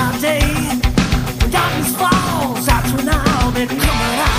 my day. When darkness falls, that's when I'll be coming out.